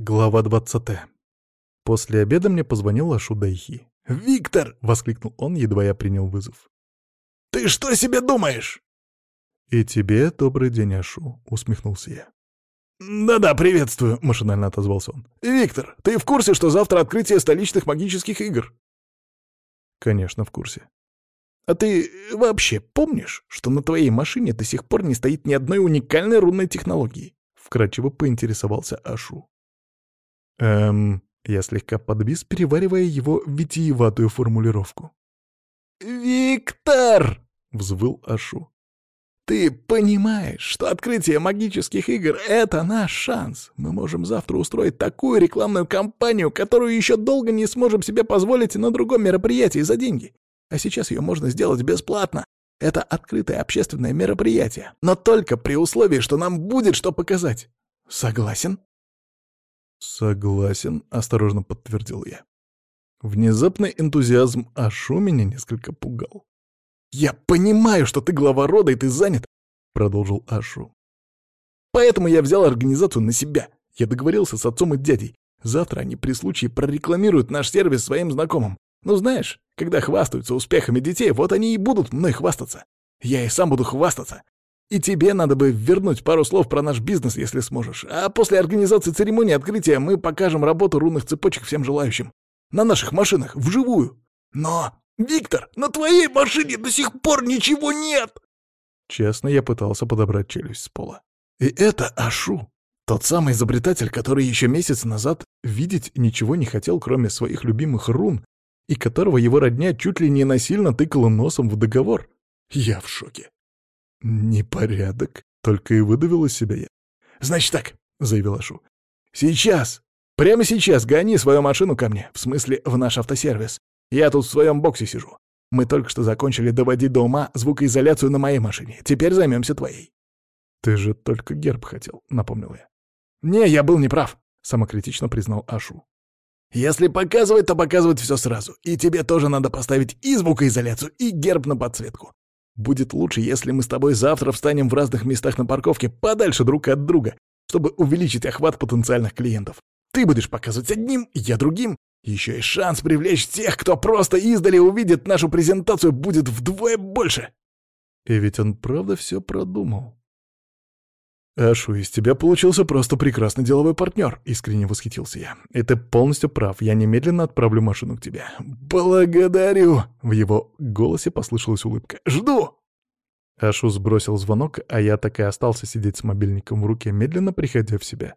Глава 20. После обеда мне позвонил Ашу Дайхи. «Виктор!» — воскликнул он, едва я принял вызов. «Ты что себе думаешь?» «И тебе добрый день, Ашу», — усмехнулся я. «Да-да, приветствую», — машинально отозвался он. «Виктор, ты в курсе, что завтра открытие столичных магических игр?» «Конечно, в курсе». «А ты вообще помнишь, что на твоей машине до сих пор не стоит ни одной уникальной рунной технологии?» — вкратчиво поинтересовался Ашу. Эм, я слегка подвис, переваривая его витиеватую формулировку. «Виктор!» — взвыл Ашу. «Ты понимаешь, что открытие магических игр — это наш шанс. Мы можем завтра устроить такую рекламную кампанию, которую еще долго не сможем себе позволить на другом мероприятии за деньги. А сейчас ее можно сделать бесплатно. Это открытое общественное мероприятие, но только при условии, что нам будет что показать. Согласен?» «Согласен», — осторожно подтвердил я. Внезапный энтузиазм Ашу меня несколько пугал. «Я понимаю, что ты глава рода и ты занят», — продолжил Ашу. «Поэтому я взял организацию на себя. Я договорился с отцом и дядей. Завтра они при случае прорекламируют наш сервис своим знакомым. Ну знаешь, когда хвастаются успехами детей, вот они и будут мной хвастаться. Я и сам буду хвастаться. И тебе надо бы вернуть пару слов про наш бизнес, если сможешь. А после организации церемонии открытия мы покажем работу рунных цепочек всем желающим. На наших машинах, вживую. Но, Виктор, на твоей машине до сих пор ничего нет!» Честно, я пытался подобрать челюсть с пола. И это Ашу, тот самый изобретатель, который еще месяц назад видеть ничего не хотел, кроме своих любимых рун, и которого его родня чуть ли не насильно тыкала носом в договор. Я в шоке. «Непорядок», — только и выдавил из себя я. «Значит так», — заявил Ашу. «Сейчас, прямо сейчас гони свою машину ко мне, в смысле в наш автосервис. Я тут в своем боксе сижу. Мы только что закончили доводить до ума звукоизоляцию на моей машине. Теперь займемся твоей». «Ты же только герб хотел», — напомнил я. «Не, я был неправ», — самокритично признал Ашу. «Если показывать, то показывать все сразу. И тебе тоже надо поставить и звукоизоляцию, и герб на подсветку. Будет лучше, если мы с тобой завтра встанем в разных местах на парковке, подальше друг от друга, чтобы увеличить охват потенциальных клиентов. Ты будешь показывать одним, я другим. Еще и шанс привлечь тех, кто просто издали увидит нашу презентацию, будет вдвое больше. И ведь он правда все продумал. «Ашу, из тебя получился просто прекрасный деловой партнер», — искренне восхитился я. «И ты полностью прав, я немедленно отправлю машину к тебе». «Благодарю!» — в его голосе послышалась улыбка. «Жду!» Ашу сбросил звонок, а я так и остался сидеть с мобильником в руке, медленно приходя в себя.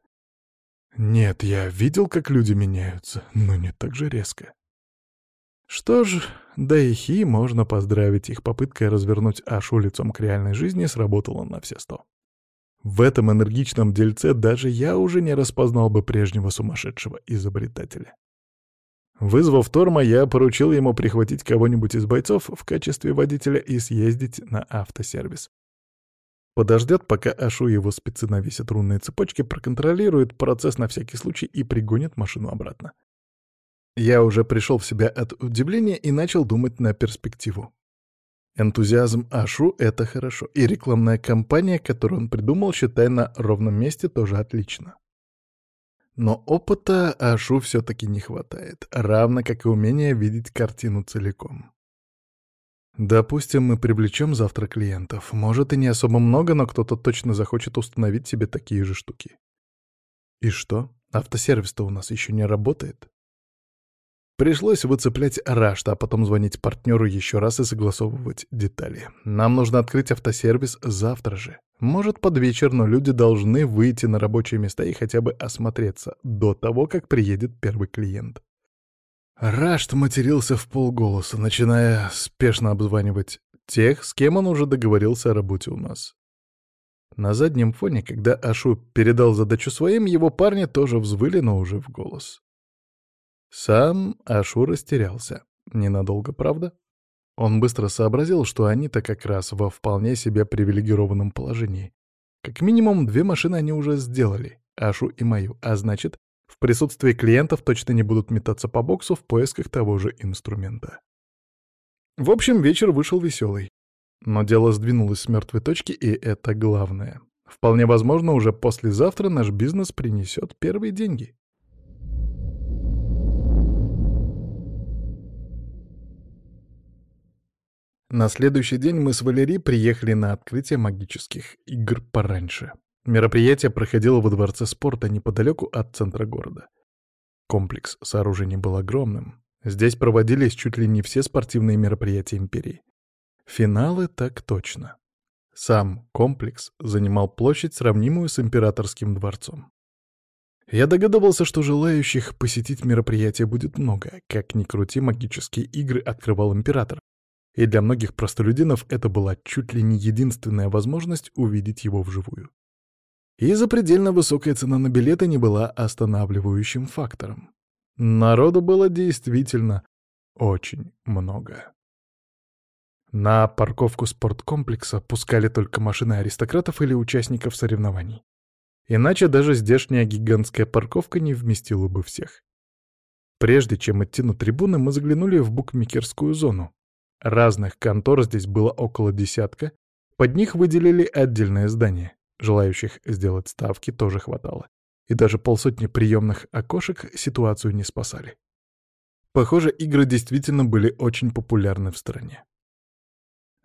Нет, я видел, как люди меняются, но не так же резко. Что ж, да и Хи можно поздравить, их попытка развернуть Ашу лицом к реальной жизни сработала на все сто. В этом энергичном дельце даже я уже не распознал бы прежнего сумасшедшего изобретателя. Вызвав Торма, я поручил ему прихватить кого-нибудь из бойцов в качестве водителя и съездить на автосервис. Подождет, пока Ашу и его спецы навесят рунные цепочки, проконтролирует процесс на всякий случай и пригонит машину обратно. Я уже пришел в себя от удивления и начал думать на перспективу. Энтузиазм Ашу — это хорошо, и рекламная кампания, которую он придумал, считай, на ровном месте тоже отлично. Но опыта Ашу все-таки не хватает, равно как и умения видеть картину целиком. Допустим, мы привлечем завтра клиентов. Может, и не особо много, но кто-то точно захочет установить себе такие же штуки. И что? Автосервис-то у нас еще не работает? Пришлось выцеплять рашт, а потом звонить партнеру еще раз и согласовывать детали. Нам нужно открыть автосервис завтра же. Может, под вечер, но люди должны выйти на рабочие места и хотя бы осмотреться до того, как приедет первый клиент. Рашт матерился в полголоса, начиная спешно обзванивать тех, с кем он уже договорился о работе у нас. На заднем фоне, когда Ашу передал задачу своим, его парни тоже взвыли, но уже в голос. Сам Ашу растерялся. Ненадолго, правда? Он быстро сообразил, что они-то как раз во вполне себе привилегированном положении. Как минимум, две машины они уже сделали, Ашу и мою, а значит, в присутствии клиентов точно не будут метаться по боксу в поисках того же инструмента. В общем, вечер вышел веселый. Но дело сдвинулось с мертвой точки, и это главное. Вполне возможно, уже послезавтра наш бизнес принесет первые деньги. На следующий день мы с Валерией приехали на открытие магических игр пораньше. Мероприятие проходило во дворце спорта неподалеку от центра города. Комплекс сооружений был огромным. Здесь проводились чуть ли не все спортивные мероприятия империи. Финалы так точно. Сам комплекс занимал площадь, сравнимую с императорским дворцом. Я догадывался, что желающих посетить мероприятие будет много. Как ни крути, магические игры открывал император. И для многих простолюдинов это была чуть ли не единственная возможность увидеть его вживую. И запредельно высокая цена на билеты не была останавливающим фактором. Народу было действительно очень много. На парковку спорткомплекса пускали только машины аристократов или участников соревнований. Иначе даже здешняя гигантская парковка не вместила бы всех. Прежде чем идти на трибуны, мы заглянули в букмекерскую зону. Разных контор здесь было около десятка, под них выделили отдельное здание. Желающих сделать ставки тоже хватало. И даже полсотни приемных окошек ситуацию не спасали. Похоже, игры действительно были очень популярны в стране.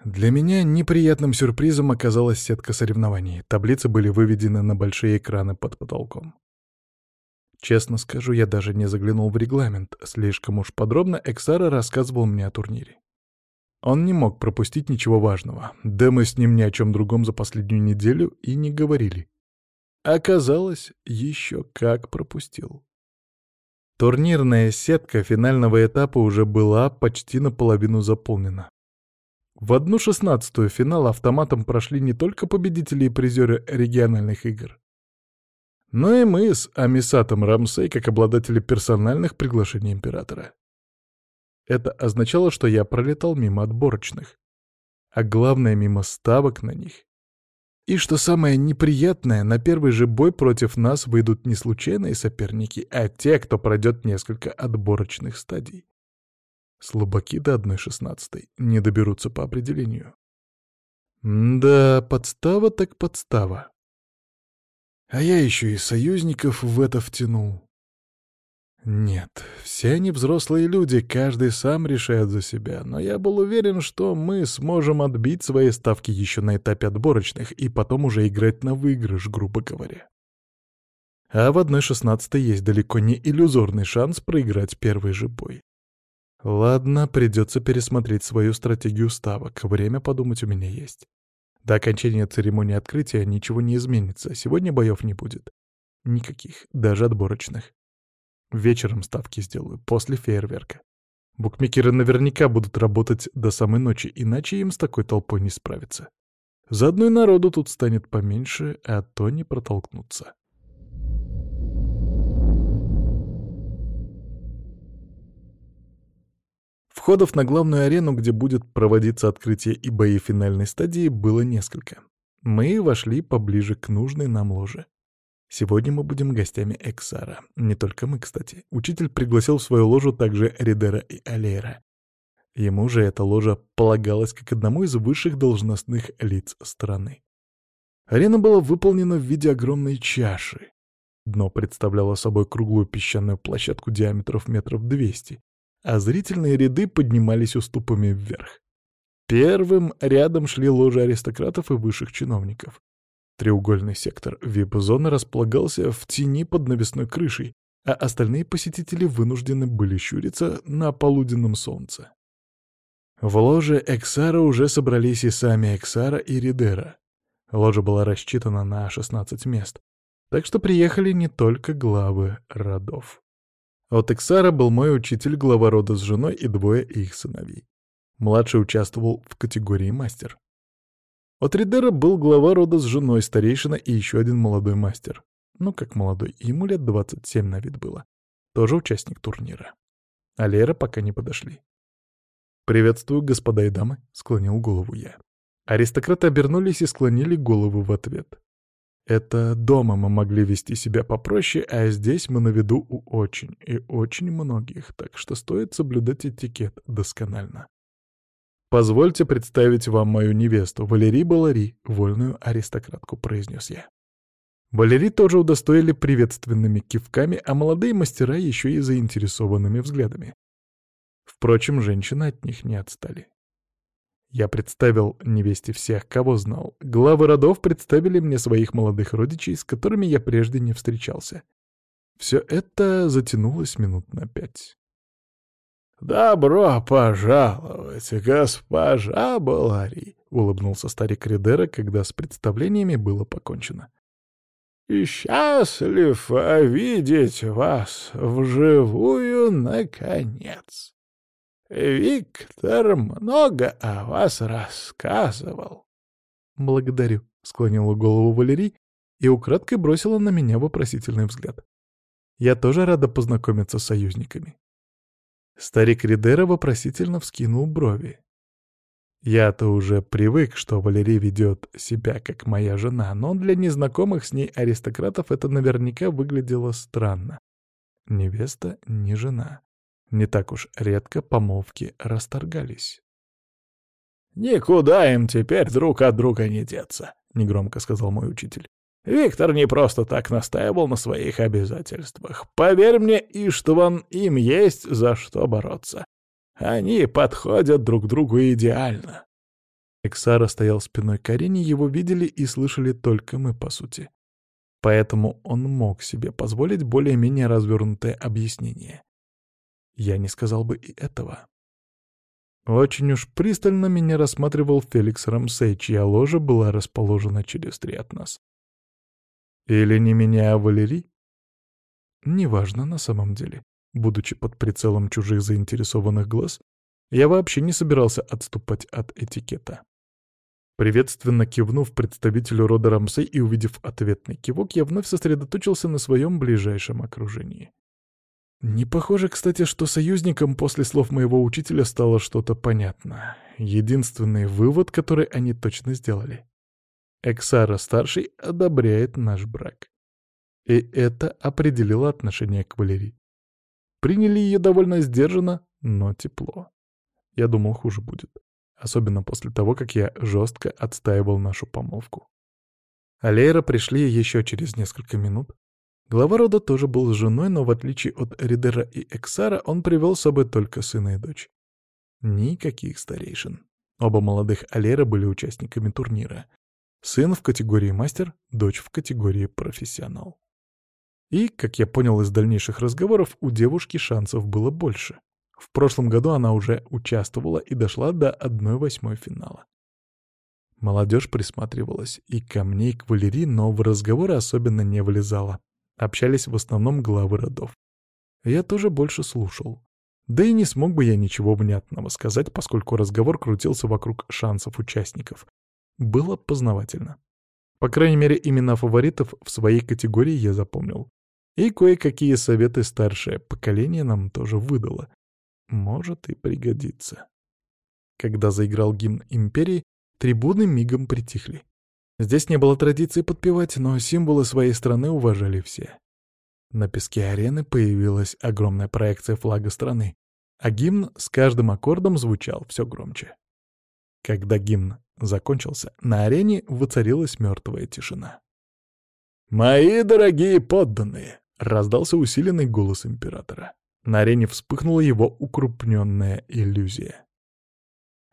Для меня неприятным сюрпризом оказалась сетка соревнований. Таблицы были выведены на большие экраны под потолком. Честно скажу, я даже не заглянул в регламент. Слишком уж подробно Эксара рассказывал мне о турнире. Он не мог пропустить ничего важного. Да мы с ним ни о чем другом за последнюю неделю и не говорили. Оказалось, еще как пропустил. Турнирная сетка финального этапа уже была почти наполовину заполнена. В одну шестнадцатую финал автоматом прошли не только победители и призеры региональных игр, но и мы с Амисатом Рамсей как обладатели персональных приглашений императора. Это означало, что я пролетал мимо отборочных, а главное — мимо ставок на них. И что самое неприятное, на первый же бой против нас выйдут не случайные соперники, а те, кто пройдет несколько отборочных стадий. Слабаки до одной шестнадцатой не доберутся по определению. да, подстава так подстава. А я еще и союзников в это втянул. Нет, все они взрослые люди, каждый сам решает за себя, но я был уверен, что мы сможем отбить свои ставки еще на этапе отборочных и потом уже играть на выигрыш, грубо говоря. А в одной шестнадцатой есть далеко не иллюзорный шанс проиграть первый же бой. Ладно, придется пересмотреть свою стратегию ставок. Время подумать у меня есть. До окончания церемонии открытия ничего не изменится. Сегодня боев не будет. Никаких, даже отборочных. Вечером ставки сделаю, после фейерверка. Букмекеры наверняка будут работать до самой ночи, иначе им с такой толпой не справиться. Заодно и народу тут станет поменьше, а то не протолкнуться. Входов на главную арену, где будет проводиться открытие и бои финальной стадии, было несколько. Мы вошли поближе к нужной нам ложе. Сегодня мы будем гостями Эксара. Не только мы, кстати. Учитель пригласил в свою ложу также Ридера и Алейра. Ему же эта ложа полагалась как одному из высших должностных лиц страны. Арена была выполнена в виде огромной чаши. Дно представляло собой круглую песчаную площадку диаметров метров 200, а зрительные ряды поднимались уступами вверх. Первым рядом шли ложи аристократов и высших чиновников. Треугольный сектор вип-зоны располагался в тени под навесной крышей, а остальные посетители вынуждены были щуриться на полуденном солнце. В ложе Эксара уже собрались и сами Эксара и Ридера. Ложа была рассчитана на 16 мест, так что приехали не только главы родов. От Эксара был мой учитель, глава рода с женой и двое их сыновей. Младший участвовал в категории мастер. От Ридера был глава рода с женой, старейшина и еще один молодой мастер. Ну, как молодой, ему лет 27 на вид было. Тоже участник турнира. А Лера пока не подошли. «Приветствую, господа и дамы», — склонил голову я. Аристократы обернулись и склонили голову в ответ. Это дома мы могли вести себя попроще, а здесь мы на виду у очень и очень многих, так что стоит соблюдать этикет досконально. «Позвольте представить вам мою невесту, Валерий Балари, вольную аристократку», — произнес я. Валерий тоже удостоили приветственными кивками, а молодые мастера еще и заинтересованными взглядами. Впрочем, женщины от них не отстали. Я представил невесте всех, кого знал. Главы родов представили мне своих молодых родичей, с которыми я прежде не встречался. Все это затянулось минут на пять. «Добро пожаловать, госпожа Балари!» — улыбнулся старик Ридера, когда с представлениями было покончено. «Счастлив видеть вас вживую, наконец!» Виктор много о вас рассказывал. Благодарю, склонила голову Валерий и украдкой бросила на меня вопросительный взгляд. Я тоже рада познакомиться с союзниками. Старик Ридера вопросительно вскинул брови. Я-то уже привык, что Валерий ведет себя как моя жена, но для незнакомых с ней аристократов это наверняка выглядело странно. Невеста не жена. Не так уж редко помолвки расторгались. «Никуда им теперь друг от друга не деться», — негромко сказал мой учитель. «Виктор не просто так настаивал на своих обязательствах. Поверь мне, Иштван, им есть за что бороться. Они подходят друг другу идеально». Эксара стоял спиной к арене, его видели и слышали только мы, по сути. Поэтому он мог себе позволить более-менее развернутое объяснение. Я не сказал бы и этого. Очень уж пристально меня рассматривал Феликс Рамсей, чья ложа была расположена через три от нас. Или не меня, а Валерий? Неважно на самом деле. Будучи под прицелом чужих заинтересованных глаз, я вообще не собирался отступать от этикета. Приветственно кивнув представителю рода Рамсей и увидев ответный кивок, я вновь сосредоточился на своем ближайшем окружении. Не похоже, кстати, что союзникам после слов моего учителя стало что-то понятно. Единственный вывод, который они точно сделали. Эксара-старший одобряет наш брак. И это определило отношение к Валерии. Приняли ее довольно сдержанно, но тепло. Я думал, хуже будет. Особенно после того, как я жестко отстаивал нашу помолвку. Алейра пришли еще через несколько минут, Глава рода тоже был с женой, но в отличие от Ридера и Эксара, он привел с собой только сына и дочь. Никаких старейшин. Оба молодых Алера были участниками турнира. Сын в категории мастер, дочь в категории профессионал. И, как я понял из дальнейших разговоров, у девушки шансов было больше. В прошлом году она уже участвовала и дошла до 1-8 финала. Молодежь присматривалась и ко мне, и к Валерии, но в разговоры особенно не влезала. Общались в основном главы родов. Я тоже больше слушал. Да и не смог бы я ничего внятного сказать, поскольку разговор крутился вокруг шансов участников. Было познавательно. По крайней мере, имена фаворитов в своей категории я запомнил. И кое-какие советы старшее поколение нам тоже выдало. Может и пригодится. Когда заиграл гимн Империи, трибуны мигом притихли. Здесь не было традиции подпевать, но символы своей страны уважали все. На песке арены появилась огромная проекция флага страны, а гимн с каждым аккордом звучал все громче. Когда гимн закончился, на арене воцарилась мертвая тишина. «Мои дорогие подданные!» — раздался усиленный голос императора. На арене вспыхнула его укрупненная иллюзия.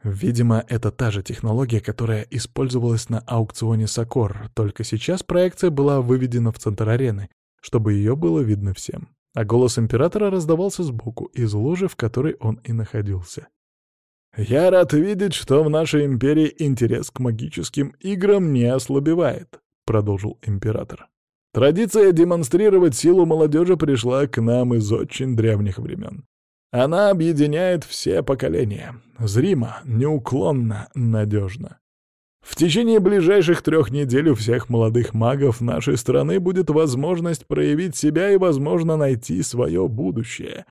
Видимо, это та же технология, которая использовалась на аукционе Сокор, только сейчас проекция была выведена в центр арены, чтобы ее было видно всем. А голос императора раздавался сбоку, из ложи, в которой он и находился. «Я рад видеть, что в нашей империи интерес к магическим играм не ослабевает», — продолжил император. «Традиция демонстрировать силу молодежи пришла к нам из очень древних времен. Она объединяет все поколения. Зримо, неуклонно, надежно. В течение ближайших трех недель у всех молодых магов нашей страны будет возможность проявить себя и, возможно, найти свое будущее.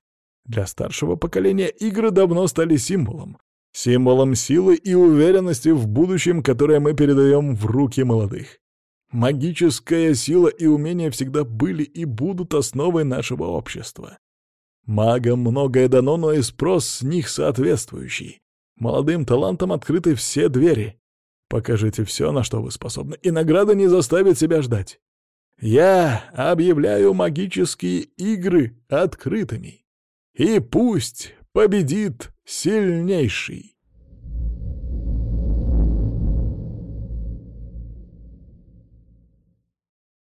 Для старшего поколения игры давно стали символом. Символом силы и уверенности в будущем, которое мы передаем в руки молодых. Магическая сила и умения всегда были и будут основой нашего общества. Магам многое дано, но и спрос с них соответствующий. Молодым талантам открыты все двери. Покажите все, на что вы способны, и награда не заставит себя ждать. Я объявляю магические игры открытыми. И пусть победит сильнейший.